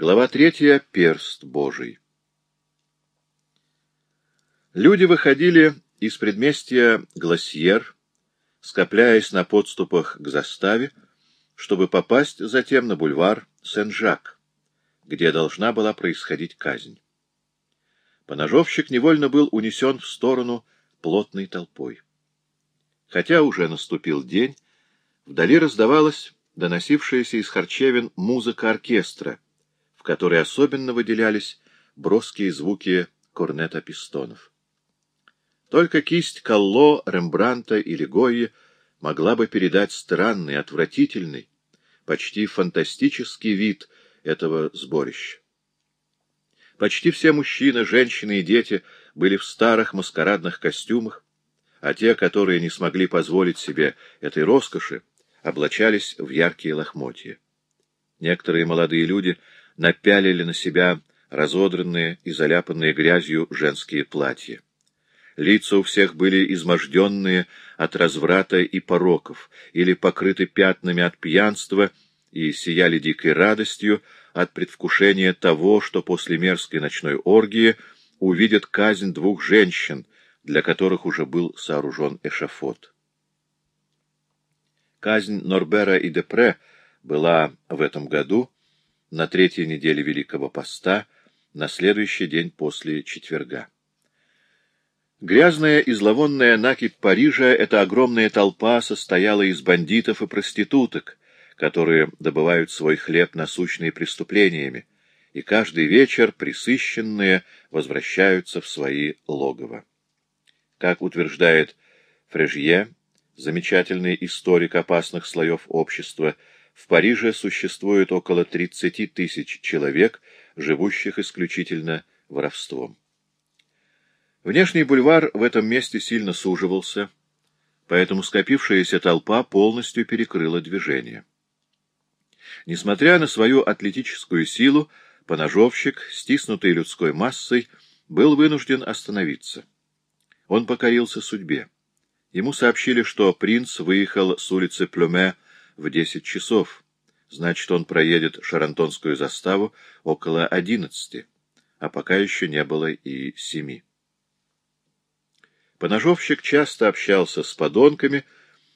Глава третья. Перст Божий. Люди выходили из предместья Гласьер, скопляясь на подступах к заставе, чтобы попасть затем на бульвар Сен-Жак, где должна была происходить казнь. Поножовщик невольно был унесен в сторону плотной толпой. Хотя уже наступил день, вдали раздавалась доносившаяся из харчевин музыка оркестра, в которой особенно выделялись броские звуки корнета-пистонов. Только кисть Калло, Рембранта или Гойи могла бы передать странный, отвратительный, почти фантастический вид этого сборища. Почти все мужчины, женщины и дети были в старых маскарадных костюмах, а те, которые не смогли позволить себе этой роскоши, облачались в яркие лохмотья. Некоторые молодые люди напялили на себя разодранные и заляпанные грязью женские платья. Лица у всех были изможденные от разврата и пороков, или покрыты пятнами от пьянства, и сияли дикой радостью от предвкушения того, что после мерзкой ночной оргии увидят казнь двух женщин, для которых уже был сооружен эшафот. Казнь Норбера и Депре была в этом году на третьей неделе Великого Поста, на следующий день после четверга. Грязная и зловонная накипь Парижа, эта огромная толпа состояла из бандитов и проституток, которые добывают свой хлеб насущными преступлениями, и каждый вечер присыщенные возвращаются в свои логово. Как утверждает Фрежье, замечательный историк опасных слоев общества, в Париже существует около 30 тысяч человек, живущих исключительно воровством. Внешний бульвар в этом месте сильно суживался, поэтому скопившаяся толпа полностью перекрыла движение. Несмотря на свою атлетическую силу, поножовщик, стиснутый людской массой, был вынужден остановиться. Он покорился судьбе. Ему сообщили, что принц выехал с улицы Плюме в десять часов. Значит, он проедет Шарантонскую заставу около одиннадцати, а пока еще не было и семи. Поножовщик часто общался с подонками,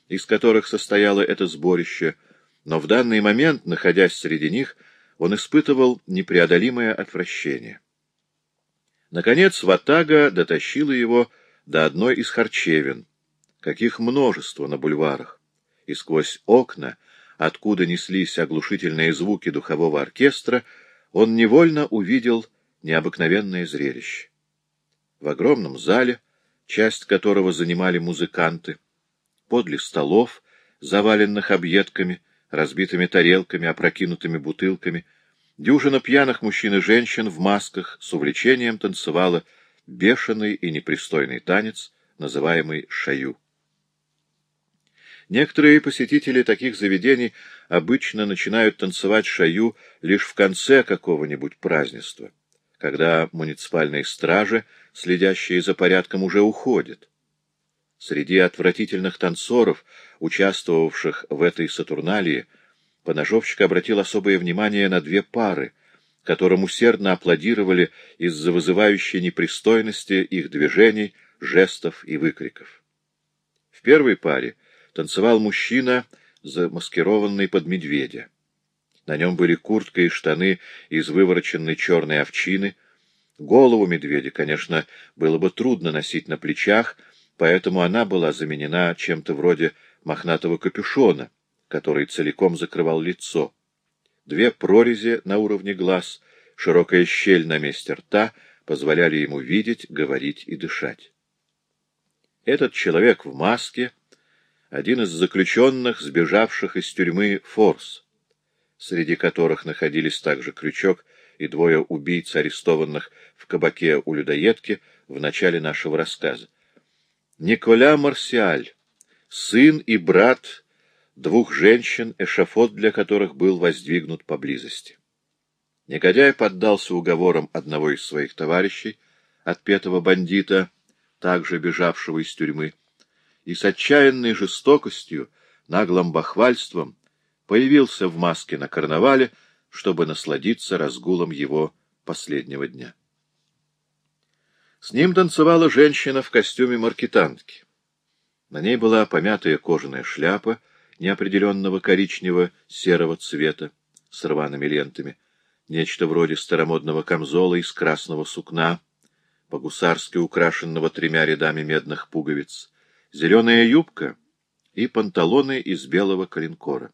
из которых состояло это сборище, но в данный момент, находясь среди них, он испытывал непреодолимое отвращение. Наконец, Ватага дотащила его до одной из харчевин, каких множество на бульварах, и сквозь окна, откуда неслись оглушительные звуки духового оркестра, он невольно увидел необыкновенное зрелище. В огромном зале часть которого занимали музыканты, подле столов, заваленных объедками, разбитыми тарелками, опрокинутыми бутылками, дюжина пьяных мужчин и женщин в масках с увлечением танцевала бешеный и непристойный танец, называемый шаю. Некоторые посетители таких заведений обычно начинают танцевать шаю лишь в конце какого-нибудь празднества когда муниципальные стражи, следящие за порядком, уже уходят. Среди отвратительных танцоров, участвовавших в этой сатурналии, поножовщик обратил особое внимание на две пары, которым усердно аплодировали из-за вызывающей непристойности их движений, жестов и выкриков. В первой паре танцевал мужчина, замаскированный под медведя. На нем были куртка и штаны из вывороченной черной овчины. Голову медведя, конечно, было бы трудно носить на плечах, поэтому она была заменена чем-то вроде мохнатого капюшона, который целиком закрывал лицо. Две прорези на уровне глаз, широкая щель на месте рта позволяли ему видеть, говорить и дышать. Этот человек в маске — один из заключенных, сбежавших из тюрьмы Форс среди которых находились также Крючок и двое убийц, арестованных в кабаке у людоедки в начале нашего рассказа. Николя Марсиаль, сын и брат двух женщин, эшафот для которых был воздвигнут поблизости. Негодяй поддался уговорам одного из своих товарищей, отпетого бандита, также бежавшего из тюрьмы, и с отчаянной жестокостью, наглым бахвальством появился в маске на карнавале, чтобы насладиться разгулом его последнего дня. С ним танцевала женщина в костюме маркетантки. На ней была помятая кожаная шляпа неопределенного коричнево-серого цвета с рваными лентами, нечто вроде старомодного камзола из красного сукна, по-гусарски украшенного тремя рядами медных пуговиц, зеленая юбка и панталоны из белого коленкора.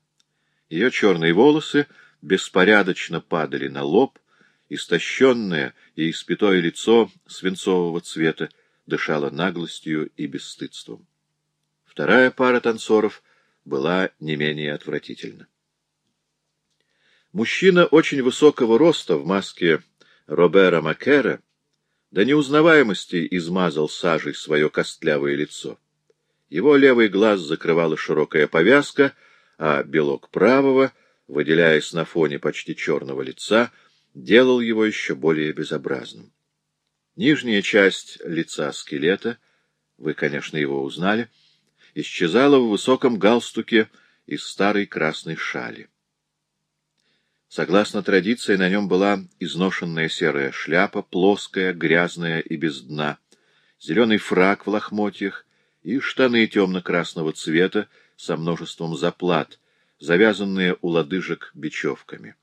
Ее черные волосы беспорядочно падали на лоб, истощенное и испятое лицо свинцового цвета дышало наглостью и бесстыдством. Вторая пара танцоров была не менее отвратительна. Мужчина очень высокого роста в маске Робера Макера до неузнаваемости измазал сажей свое костлявое лицо. Его левый глаз закрывала широкая повязка, а белок правого, выделяясь на фоне почти черного лица, делал его еще более безобразным. Нижняя часть лица скелета, вы, конечно, его узнали, исчезала в высоком галстуке из старой красной шали. Согласно традиции, на нем была изношенная серая шляпа, плоская, грязная и без дна, зеленый фрак в лохмотьях и штаны темно-красного цвета со множеством заплат, завязанные у лодыжек бечевками.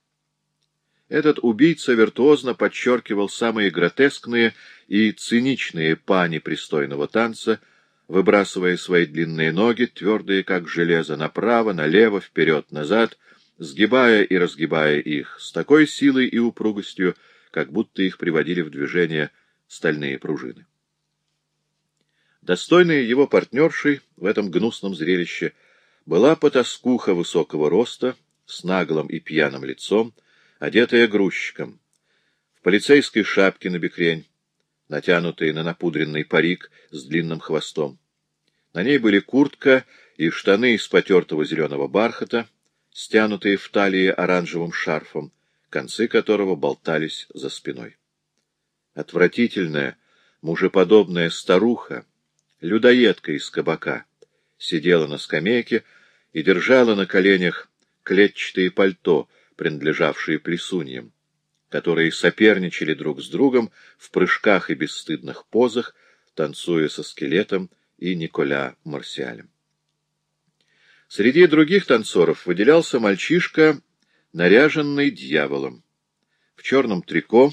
Этот убийца виртуозно подчеркивал самые гротескные и циничные пани пристойного танца, выбрасывая свои длинные ноги, твердые как железо, направо, налево, вперед, назад — сгибая и разгибая их с такой силой и упругостью, как будто их приводили в движение стальные пружины. Достойной его партнершей в этом гнусном зрелище была потаскуха высокого роста, с наглым и пьяным лицом, одетая грузчиком, в полицейской шапке на бекрень, натянутой на напудренный парик с длинным хвостом. На ней были куртка и штаны из потертого зеленого бархата, стянутые в талии оранжевым шарфом, концы которого болтались за спиной. Отвратительная, мужеподобная старуха, людоедка из кабака, сидела на скамейке и держала на коленях клетчатые пальто, принадлежавшие плесуньям, которые соперничали друг с другом в прыжках и бесстыдных позах, танцуя со скелетом и Николя Марсиалем. Среди других танцоров выделялся мальчишка, наряженный дьяволом. В черном трико,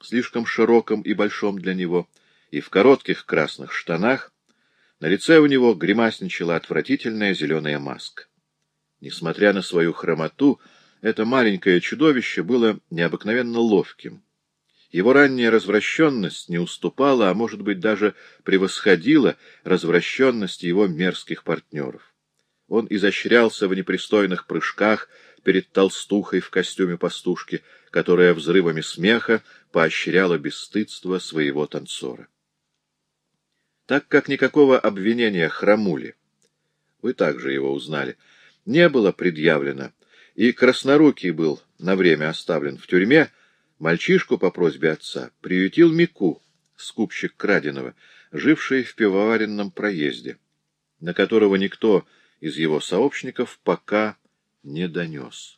слишком широком и большом для него, и в коротких красных штанах, на лице у него гримасничала отвратительная зеленая маска. Несмотря на свою хромоту, это маленькое чудовище было необыкновенно ловким. Его ранняя развращенность не уступала, а может быть даже превосходила развращенность его мерзких партнеров. Он изощрялся в непристойных прыжках перед толстухой в костюме пастушки, которая взрывами смеха поощряла бесстыдство своего танцора. Так как никакого обвинения храмули, вы также его узнали, не было предъявлено, и Краснорукий был на время оставлен в тюрьме, мальчишку по просьбе отца приютил Мику, скупщик краденого, живший в пивоваренном проезде, на которого никто из его сообщников пока не донес.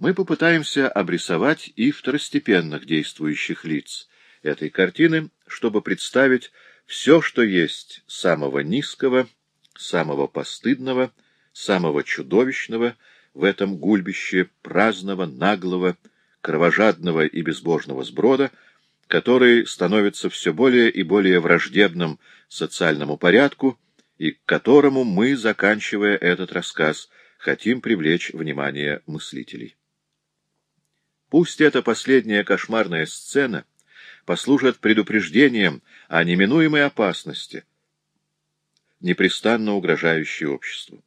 Мы попытаемся обрисовать и второстепенных действующих лиц этой картины, чтобы представить все, что есть самого низкого, самого постыдного, самого чудовищного в этом гульбище праздного, наглого, кровожадного и безбожного сброда, который становится все более и более враждебным социальному порядку, и к которому мы, заканчивая этот рассказ, хотим привлечь внимание мыслителей. Пусть эта последняя кошмарная сцена послужит предупреждением о неминуемой опасности, непрестанно угрожающей обществу.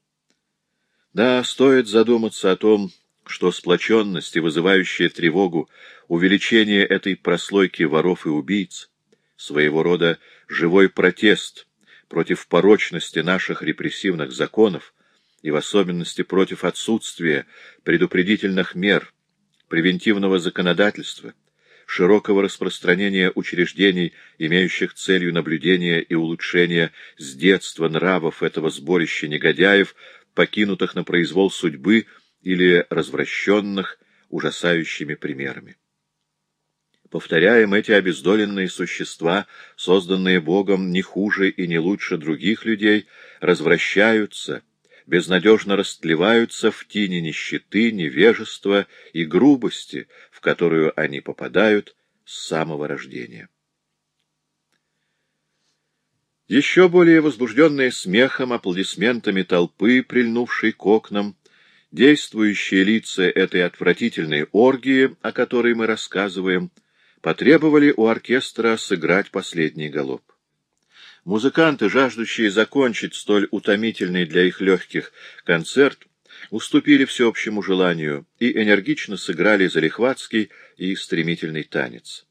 Да, стоит задуматься о том, что сплоченность и вызывающая тревогу увеличение этой прослойки воров и убийц, своего рода живой протест — против порочности наших репрессивных законов и в особенности против отсутствия предупредительных мер, превентивного законодательства, широкого распространения учреждений, имеющих целью наблюдения и улучшения с детства нравов этого сборища негодяев, покинутых на произвол судьбы или развращенных ужасающими примерами. Повторяем, эти обездоленные существа, созданные Богом не хуже и не лучше других людей, развращаются, безнадежно растлеваются в тени нищеты, невежества и грубости, в которую они попадают с самого рождения. Еще более возбужденные смехом, аплодисментами толпы, прильнувшей к окнам, действующие лица этой отвратительной оргии, о которой мы рассказываем, потребовали у оркестра сыграть последний галоп. Музыканты, жаждущие закончить столь утомительный для их легких концерт, уступили всеобщему желанию и энергично сыграли залихватский и стремительный танец.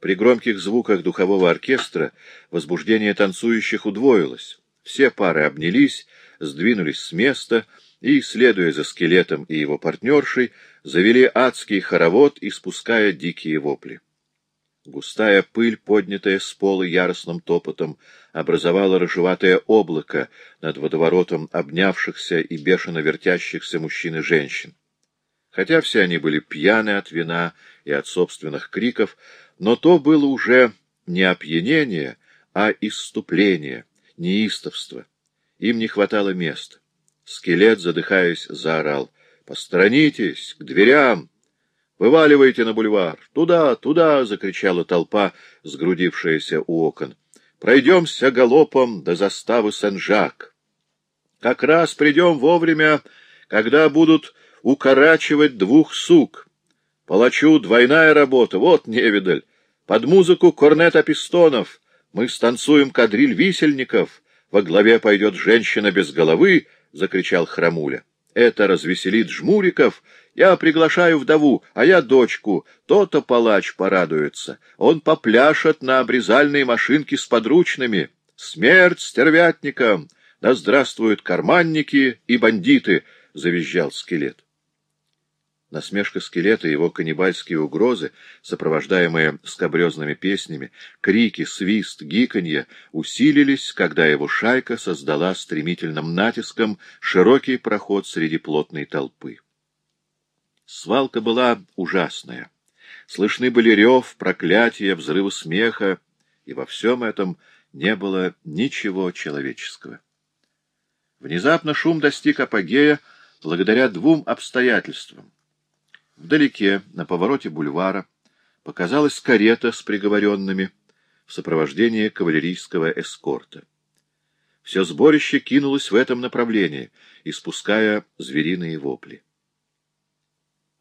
При громких звуках духового оркестра возбуждение танцующих удвоилось. Все пары обнялись, сдвинулись с места и, следуя за скелетом и его партнершей, завели адский хоровод, испуская дикие вопли. Густая пыль, поднятая с пола яростным топотом, образовала рыжеватое облако над водоворотом обнявшихся и бешено вертящихся мужчин и женщин. Хотя все они были пьяны от вина и от собственных криков, но то было уже не опьянение, а исступление, неистовство. Им не хватало места. Скелет, задыхаясь, заорал. «Посторонитесь! К дверям!» «Вываливайте на бульвар! Туда, туда!» — закричала толпа, сгрудившаяся у окон. «Пройдемся галопом до заставы Сен-Жак. Как раз придем вовремя, когда будут укорачивать двух сук. Палачу двойная работа, вот невидаль. Под музыку корнета пистонов мы станцуем кадриль висельников. Во главе пойдет женщина без головы, — закричал Храмуля. — Это развеселит жмуриков. Я приглашаю вдову, а я дочку. То-то палач порадуется. Он попляшет на обрезальной машинке с подручными. Смерть стервятникам! Да здравствуют карманники и бандиты! — завизжал скелет. Насмешка скелета, его каннибальские угрозы, сопровождаемые скобрезными песнями, крики, свист, гиканье, усилились, когда его шайка создала стремительным натиском широкий проход среди плотной толпы. Свалка была ужасная. Слышны были рев, проклятия, взрывы смеха, и во всем этом не было ничего человеческого. Внезапно шум достиг апогея благодаря двум обстоятельствам. Вдалеке, на повороте бульвара, показалась карета с приговоренными в сопровождении кавалерийского эскорта. Все сборище кинулось в этом направлении, испуская звериные вопли.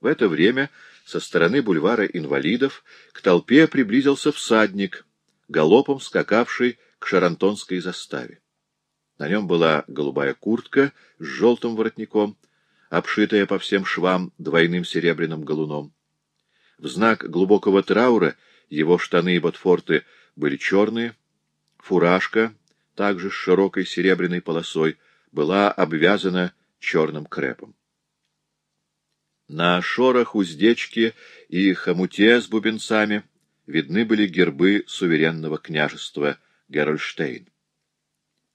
В это время со стороны бульвара инвалидов к толпе приблизился всадник, галопом скакавший к шарантонской заставе. На нем была голубая куртка с желтым воротником, обшитая по всем швам двойным серебряным галуном. В знак глубокого траура его штаны и ботфорты были черные, фуражка, также с широкой серебряной полосой, была обвязана черным крепом. На шорах уздечки и хомуте с бубенцами видны были гербы суверенного княжества Герольштейн.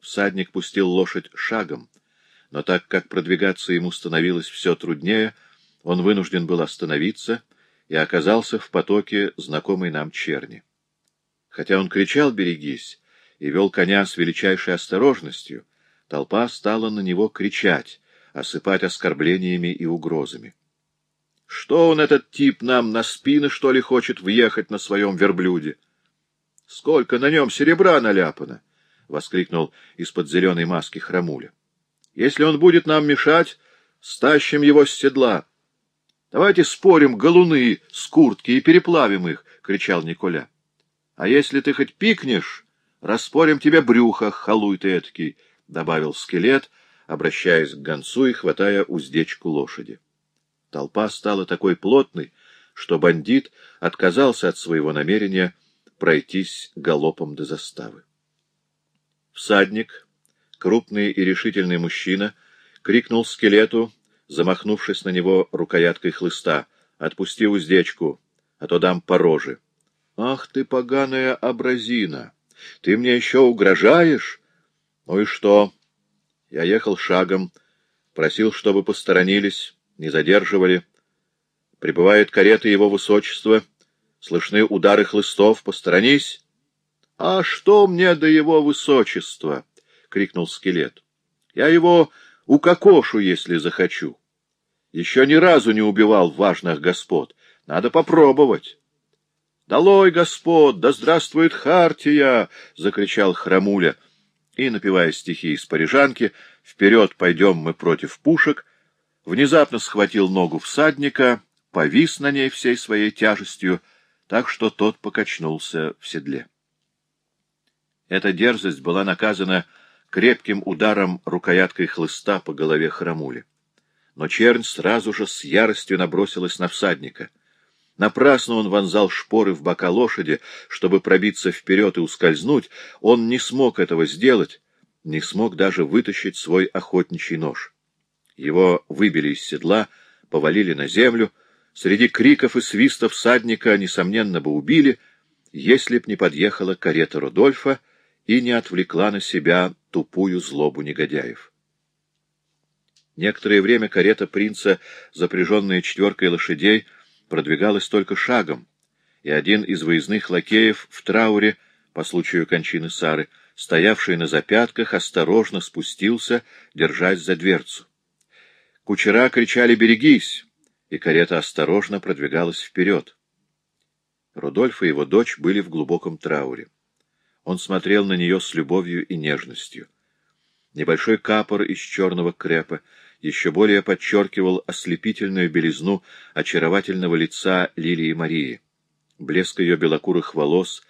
Всадник пустил лошадь шагом, но так как продвигаться ему становилось все труднее, он вынужден был остановиться и оказался в потоке знакомой нам черни. Хотя он кричал «берегись» и вел коня с величайшей осторожностью, толпа стала на него кричать, осыпать оскорблениями и угрозами. Что он, этот тип, нам на спины, что ли, хочет въехать на своем верблюде? Сколько на нем серебра наляпано! — воскликнул из-под зеленой маски храмуля. Если он будет нам мешать, стащим его с седла. — Давайте спорим галуны с куртки и переплавим их, — кричал Николя. — А если ты хоть пикнешь, распорим тебе брюхо, халуй ты этакий, — добавил скелет, обращаясь к гонцу и хватая уздечку лошади. Толпа стала такой плотной, что бандит отказался от своего намерения пройтись галопом до заставы. Всадник крупный и решительный мужчина, крикнул скелету, замахнувшись на него рукояткой хлыста. «Отпусти уздечку, а то дам по роже». «Ах ты, поганая абразина! Ты мне еще угрожаешь?» «Ну и что?» Я ехал шагом, просил, чтобы посторонились, не задерживали. Прибывает карета его высочества, слышны удары хлыстов, посторонись. — А что мне до его высочества? — крикнул скелет. — Я его укокошу, если захочу. Еще ни разу не убивал важных господ. Надо попробовать. «Долой, господ! Да здравствует Хартия!» — закричал Храмуля. И, напевая стихи из парижанки, «Вперед пойдем мы против пушек», внезапно схватил ногу всадника, повис на ней всей своей тяжестью, так что тот покачнулся в седле. Эта дерзость была наказана крепким ударом рукояткой хлыста по голове Храмули. Но чернь сразу же с яростью набросилась на всадника — Напрасно он вонзал шпоры в бока лошади, чтобы пробиться вперед и ускользнуть. Он не смог этого сделать, не смог даже вытащить свой охотничий нож. Его выбили из седла, повалили на землю. Среди криков и свистов всадника, несомненно, бы убили, если б не подъехала карета Рудольфа и не отвлекла на себя тупую злобу негодяев. Некоторое время карета принца, запряженная четверкой лошадей, — продвигалась только шагом, и один из выездных лакеев в трауре по случаю кончины Сары, стоявший на запятках, осторожно спустился, держась за дверцу. Кучера кричали «Берегись!», и карета осторожно продвигалась вперед. Рудольф и его дочь были в глубоком трауре. Он смотрел на нее с любовью и нежностью. Небольшой капор из черного крепа еще более подчеркивал ослепительную белизну очаровательного лица Лилии Марии. Блеск ее белокурых волос.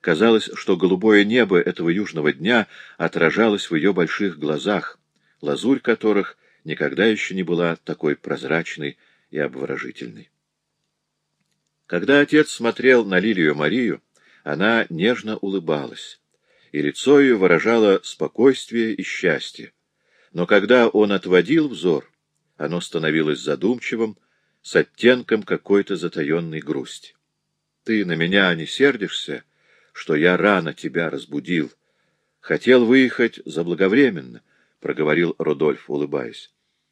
Казалось, что голубое небо этого южного дня отражалось в ее больших глазах, лазурь которых никогда еще не была такой прозрачной и обворожительной. Когда отец смотрел на Лилию Марию, она нежно улыбалась, и лицо ее выражало спокойствие и счастье. Но когда он отводил взор, оно становилось задумчивым, с оттенком какой-то затаенной грусти. «Ты на меня не сердишься, что я рано тебя разбудил? Хотел выехать заблаговременно», — проговорил Рудольф, улыбаясь.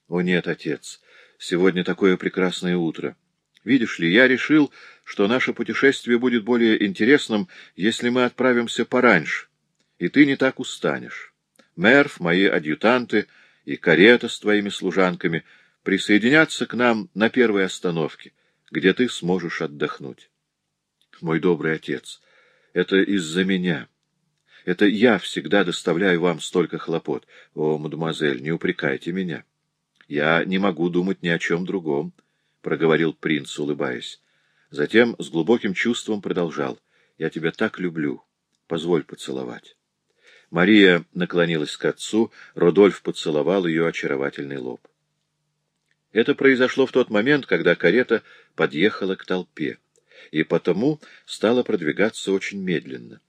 «О нет, отец, сегодня такое прекрасное утро. Видишь ли, я решил, что наше путешествие будет более интересным, если мы отправимся пораньше, и ты не так устанешь». Мерв, мои адъютанты и карета с твоими служанками присоединятся к нам на первой остановке, где ты сможешь отдохнуть. Мой добрый отец, это из-за меня. Это я всегда доставляю вам столько хлопот. О, мадемуазель, не упрекайте меня. Я не могу думать ни о чем другом, — проговорил принц, улыбаясь. Затем с глубоким чувством продолжал. Я тебя так люблю. Позволь поцеловать. Мария наклонилась к отцу, Рудольф поцеловал ее очаровательный лоб. Это произошло в тот момент, когда карета подъехала к толпе, и потому стала продвигаться очень медленно.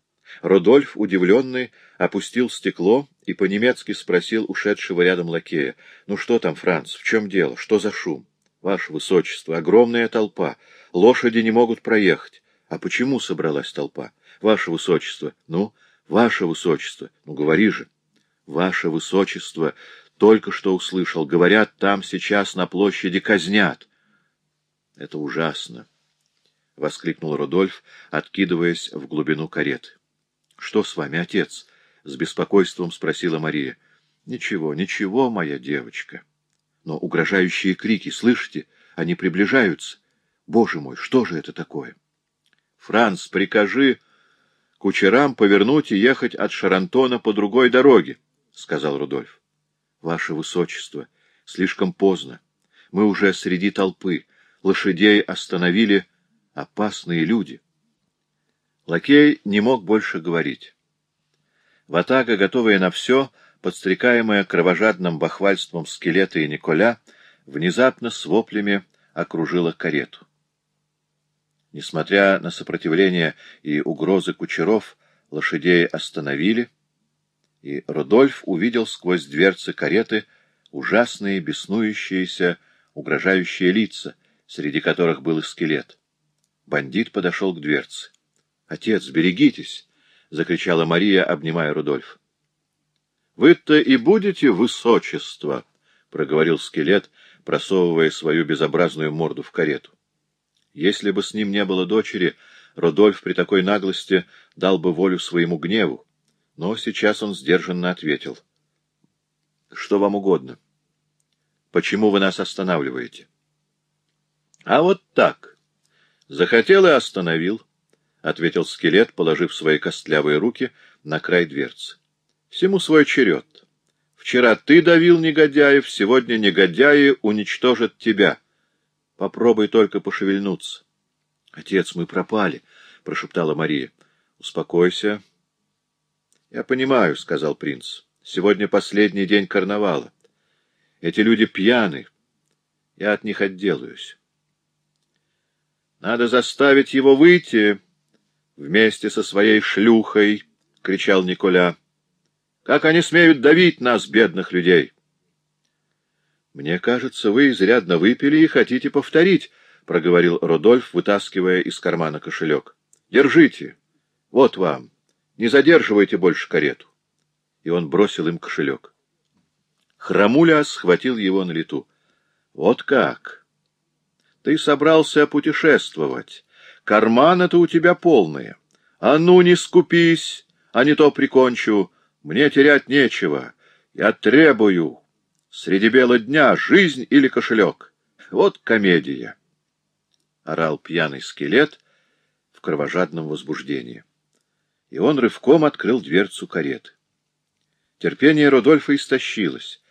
Рудольф, удивленный, опустил стекло и по-немецки спросил ушедшего рядом лакея, «Ну что там, Франц, в чем дело? Что за шум?» «Ваше Высочество, огромная толпа, лошади не могут проехать». «А почему собралась толпа?» «Ваше Высочество, ну...» Ваше Высочество, ну говори же. Ваше Высочество, только что услышал, говорят, там сейчас на площади казнят. Это ужасно, — воскликнул Рудольф, откидываясь в глубину кареты. — Что с вами, отец? — с беспокойством спросила Мария. — Ничего, ничего, моя девочка. Но угрожающие крики, слышите, они приближаются. Боже мой, что же это такое? — Франц, прикажи кучерам повернуть и ехать от Шарантона по другой дороге, — сказал Рудольф. — Ваше Высочество, слишком поздно. Мы уже среди толпы. Лошадей остановили опасные люди. Лакей не мог больше говорить. Ватага, готовая на все, подстрекаемая кровожадным бахвальством скелета и Николя, внезапно с воплями окружила карету. Несмотря на сопротивление и угрозы кучеров, лошадей остановили, и Рудольф увидел сквозь дверцы кареты ужасные, беснующиеся, угрожающие лица, среди которых был и скелет. Бандит подошел к дверце. — Отец, берегитесь! — закричала Мария, обнимая Рудольф. — Вы-то и будете высочество! — проговорил скелет, просовывая свою безобразную морду в карету. Если бы с ним не было дочери, Родольф при такой наглости дал бы волю своему гневу, но сейчас он сдержанно ответил. — Что вам угодно? Почему вы нас останавливаете? — А вот так. Захотел и остановил, — ответил скелет, положив свои костлявые руки на край дверцы. — Всему свой черед. Вчера ты давил негодяев, сегодня негодяи уничтожат тебя. Попробуй только пошевельнуться. — Отец, мы пропали, — прошептала Мария. — Успокойся. — Я понимаю, — сказал принц. — Сегодня последний день карнавала. Эти люди пьяны. Я от них отделаюсь. — Надо заставить его выйти вместе со своей шлюхой, — кричал Николя. — Как они смеют давить нас, бедных людей? — Мне кажется, вы изрядно выпили и хотите повторить, —— проговорил Родольф, вытаскивая из кармана кошелек. — Держите. Вот вам. Не задерживайте больше карету. И он бросил им кошелек. Храмуля схватил его на лету. — Вот как! Ты собрался путешествовать. Карманы-то у тебя полные. А ну, не скупись, а не то прикончу. Мне терять нечего. Я требую. Среди бела дня жизнь или кошелек. Вот комедия. — орал пьяный скелет в кровожадном возбуждении. И он рывком открыл дверцу кареты. Терпение Рудольфа истощилось.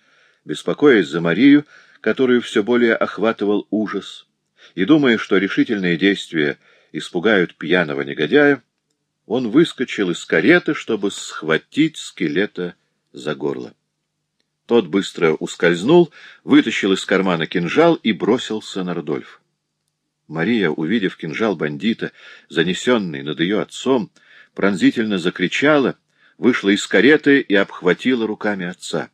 Беспокоясь за Марию, которую все более охватывал ужас, и думая, что решительные действия испугают пьяного негодяя, он выскочил из кареты, чтобы схватить скелета за горло. Тот быстро ускользнул, вытащил из кармана кинжал и бросился на Рудольфа. Мария, увидев кинжал бандита, занесенный над ее отцом, пронзительно закричала, вышла из кареты и обхватила руками отца.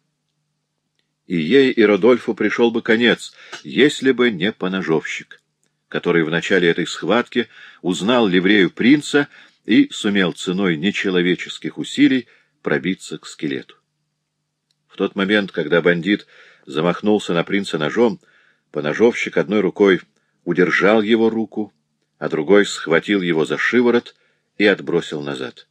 И ей, и Родольфу пришел бы конец, если бы не поножовщик, который в начале этой схватки узнал ливрею принца и сумел ценой нечеловеческих усилий пробиться к скелету. В тот момент, когда бандит замахнулся на принца ножом, поножовщик одной рукой удержал его руку, а другой схватил его за шиворот и отбросил назад.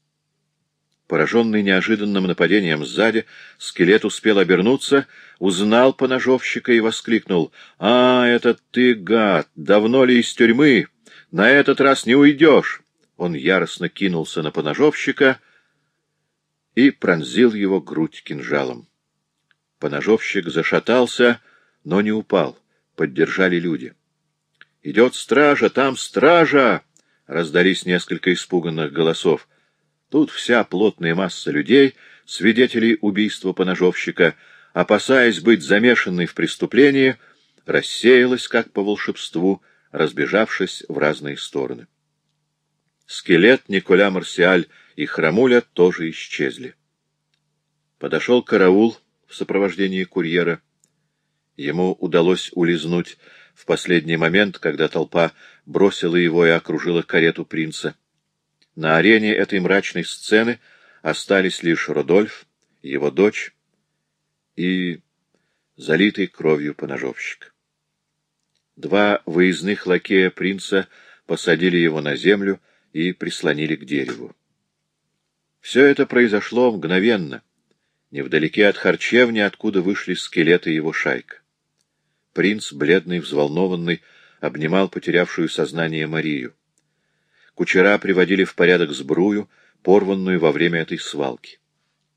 Пораженный неожиданным нападением сзади, скелет успел обернуться, узнал поножовщика и воскликнул. — А, это ты, гад! Давно ли из тюрьмы? На этот раз не уйдешь! Он яростно кинулся на поножовщика и пронзил его грудь кинжалом. Поножовщик зашатался, но не упал. Поддержали люди. «Идет стража! Там стража!» — раздались несколько испуганных голосов. Тут вся плотная масса людей, свидетелей убийства поножовщика, опасаясь быть замешанной в преступлении, рассеялась, как по волшебству, разбежавшись в разные стороны. Скелет, Николя Марсиаль и Храмуля тоже исчезли. Подошел караул в сопровождении курьера. Ему удалось улизнуть в последний момент, когда толпа бросила его и окружила карету принца. На арене этой мрачной сцены остались лишь Родольф, его дочь и залитый кровью поножовщик. Два выездных лакея принца посадили его на землю и прислонили к дереву. Все это произошло мгновенно, невдалеке от харчевни, откуда вышли скелеты его шайка. Принц, бледный, взволнованный, обнимал потерявшую сознание Марию. Кучера приводили в порядок сбрую, порванную во время этой свалки.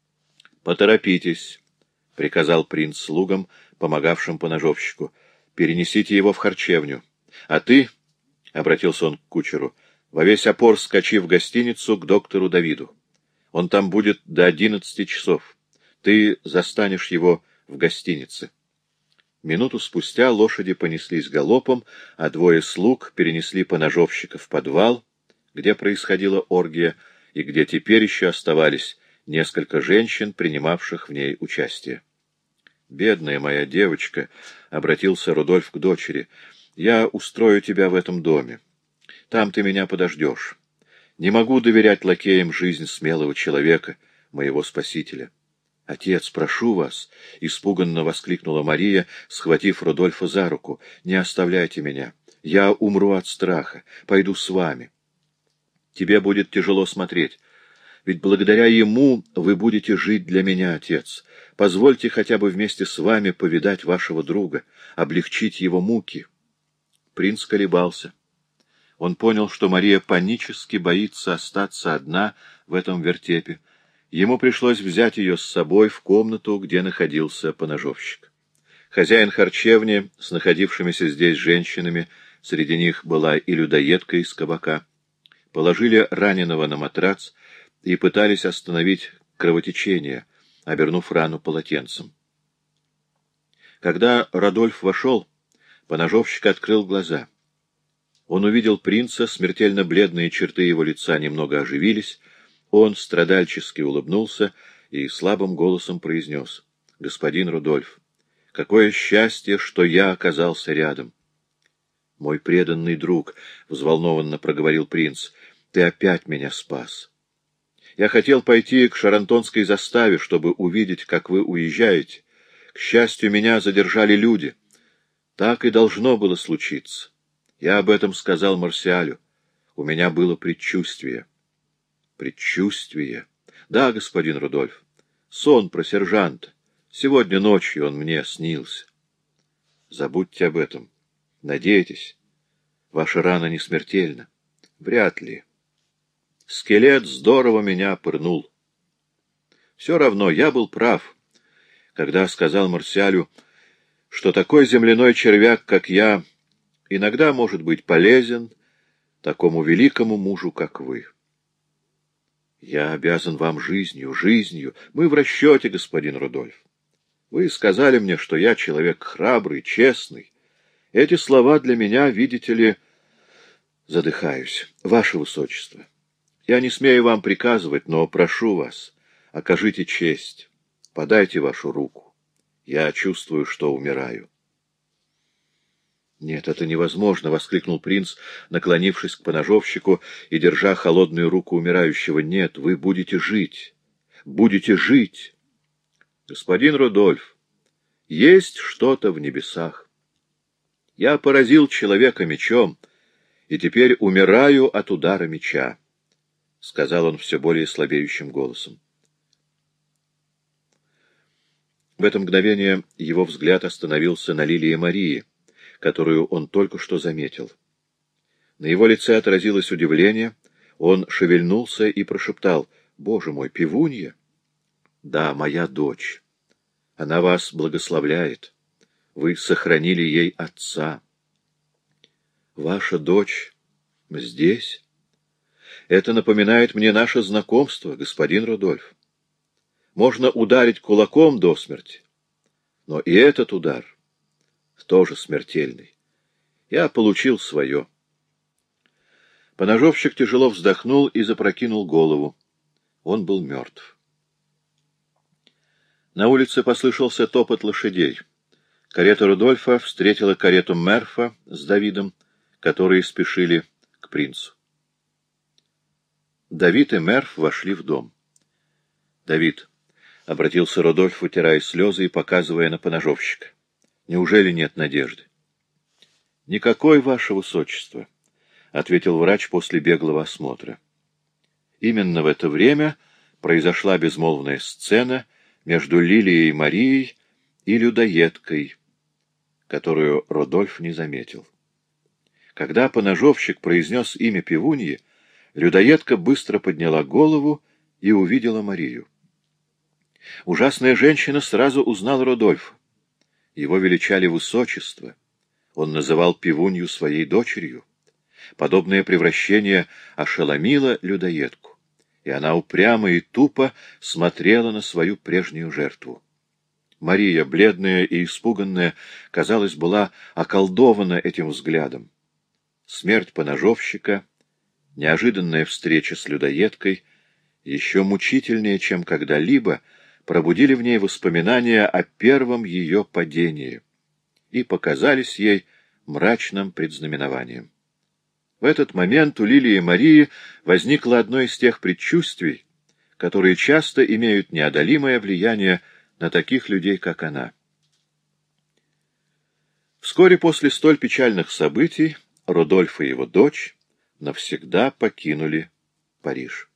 — Поторопитесь, — приказал принц слугам, помогавшим поножовщику, — перенесите его в харчевню. А ты, — обратился он к кучеру, — во весь опор скачи в гостиницу к доктору Давиду. Он там будет до одиннадцати часов. Ты застанешь его в гостинице. Минуту спустя лошади понеслись галопом, а двое слуг перенесли поножовщика в подвал, где происходила оргия, и где теперь еще оставались несколько женщин, принимавших в ней участие. «Бедная моя девочка», — обратился Рудольф к дочери, — «я устрою тебя в этом доме. Там ты меня подождешь. Не могу доверять лакеям жизнь смелого человека, моего спасителя. «Отец, прошу вас!» — испуганно воскликнула Мария, схватив Рудольфа за руку. «Не оставляйте меня. Я умру от страха. Пойду с вами. Тебе будет тяжело смотреть. Ведь благодаря ему вы будете жить для меня, отец. Позвольте хотя бы вместе с вами повидать вашего друга, облегчить его муки». Принц колебался. Он понял, что Мария панически боится остаться одна в этом вертепе. Ему пришлось взять ее с собой в комнату, где находился поножовщик. Хозяин харчевни с находившимися здесь женщинами, среди них была и людоедка из кабака, положили раненого на матрац и пытались остановить кровотечение, обернув рану полотенцем. Когда Радольф вошел, поножовщик открыл глаза. Он увидел принца, смертельно бледные черты его лица немного оживились, он страдальчески улыбнулся и слабым голосом произнес. — Господин Рудольф, какое счастье, что я оказался рядом! — Мой преданный друг, — взволнованно проговорил принц, — ты опять меня спас. Я хотел пойти к Шарантонской заставе, чтобы увидеть, как вы уезжаете. К счастью, меня задержали люди. Так и должно было случиться. Я об этом сказал Марсиалю. У меня было предчувствие. Предчувствие? Да, господин Рудольф. Сон про сержанта. Сегодня ночью он мне снился. Забудьте об этом. Надейтесь. Ваша рана не смертельна. Вряд ли. Скелет здорово меня пырнул. Все равно я был прав, когда сказал Марсиалю, что такой земляной червяк, как я, иногда может быть полезен такому великому мужу, как вы. Я обязан вам жизнью, жизнью. Мы в расчете, господин Рудольф. Вы сказали мне, что я человек храбрый, честный. Эти слова для меня, видите ли, задыхаюсь. Ваше Высочество, я не смею вам приказывать, но прошу вас, окажите честь, подайте вашу руку. Я чувствую, что умираю. «Нет, это невозможно!» — воскликнул принц, наклонившись к поножовщику и держа холодную руку умирающего. «Нет, вы будете жить! Будете жить!» «Господин Рудольф, есть что-то в небесах. Я поразил человека мечом, и теперь умираю от удара меча», — сказал он все более слабеющим голосом. В это мгновение его взгляд остановился на Лилии Марии — которую он только что заметил. На его лице отразилось удивление, он шевельнулся и прошептал, «Боже мой, пивунья!» «Да, моя дочь. Она вас благословляет. Вы сохранили ей отца. Ваша дочь здесь? Это напоминает мне наше знакомство, господин Рудольф. Можно ударить кулаком до смерти, но и этот удар тоже смертельный. Я получил свое. Поножовщик тяжело вздохнул и запрокинул голову. Он был мертв. На улице послышался топот лошадей. Карета Рудольфа встретила карету Мерфа с Давидом, которые спешили к принцу. Давид и Мерф вошли в дом. «Давид», — обратился Рудольф, утирая слезы и показывая на поножовщика. Неужели нет надежды? — Никакой, ваше высочество, — ответил врач после беглого осмотра. Именно в это время произошла безмолвная сцена между Лилией Марией и людоедкой, которую Родольф не заметил. Когда поножовщик произнес имя пивуньи, людоедка быстро подняла голову и увидела Марию. Ужасная женщина сразу узнала Родольфа. Его величали высочество. Он называл пивунью своей дочерью. Подобное превращение ошеломило людоедку, и она упрямо и тупо смотрела на свою прежнюю жертву. Мария, бледная и испуганная, казалось, была околдована этим взглядом. Смерть поножовщика, неожиданная встреча с людоедкой, еще мучительнее, чем когда-либо — пробудили в ней воспоминания о первом ее падении и показались ей мрачным предзнаменованием. В этот момент у Лилии Марии возникло одно из тех предчувствий, которые часто имеют неодолимое влияние на таких людей, как она. Вскоре после столь печальных событий Рудольф и его дочь навсегда покинули Париж.